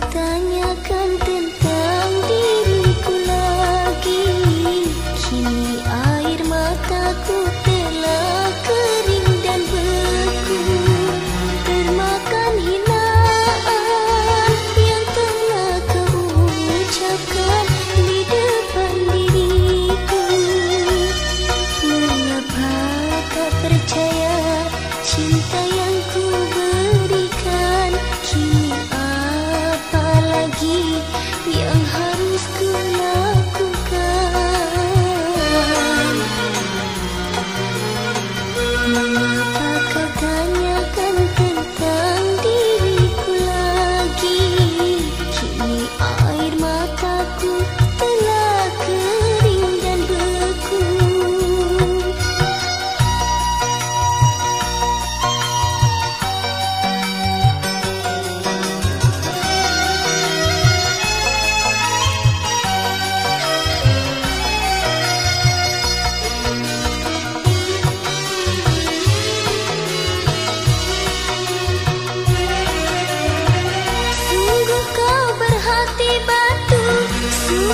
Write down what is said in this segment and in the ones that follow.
todo yang harus ku lalui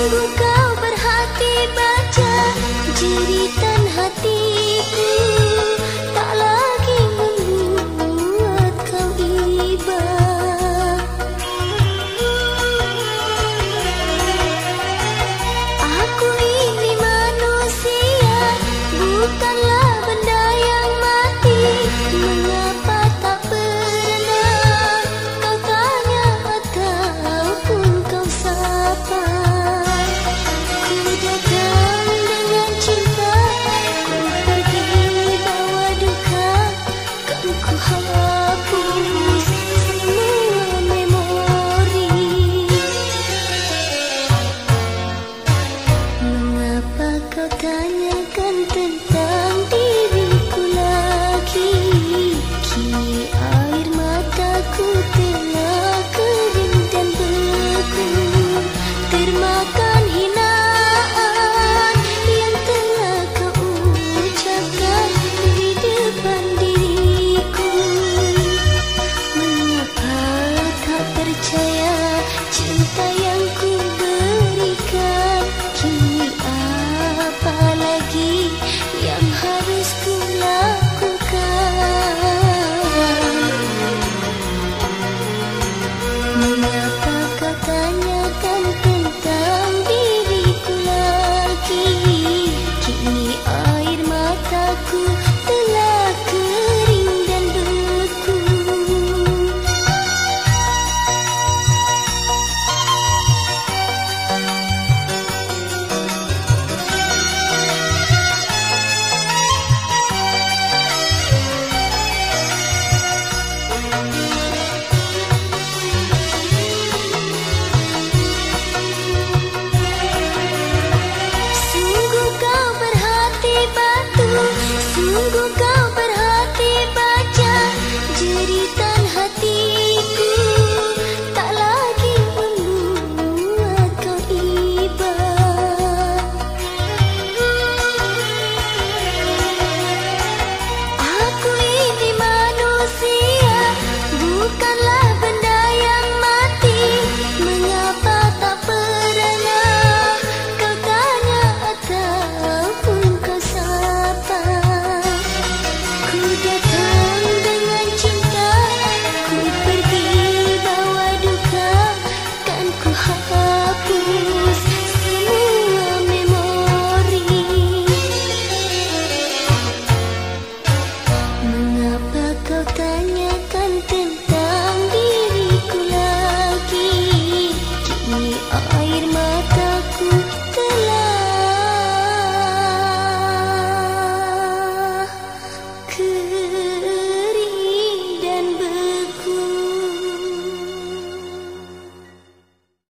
Engkau berhati baca jeritan hatiku.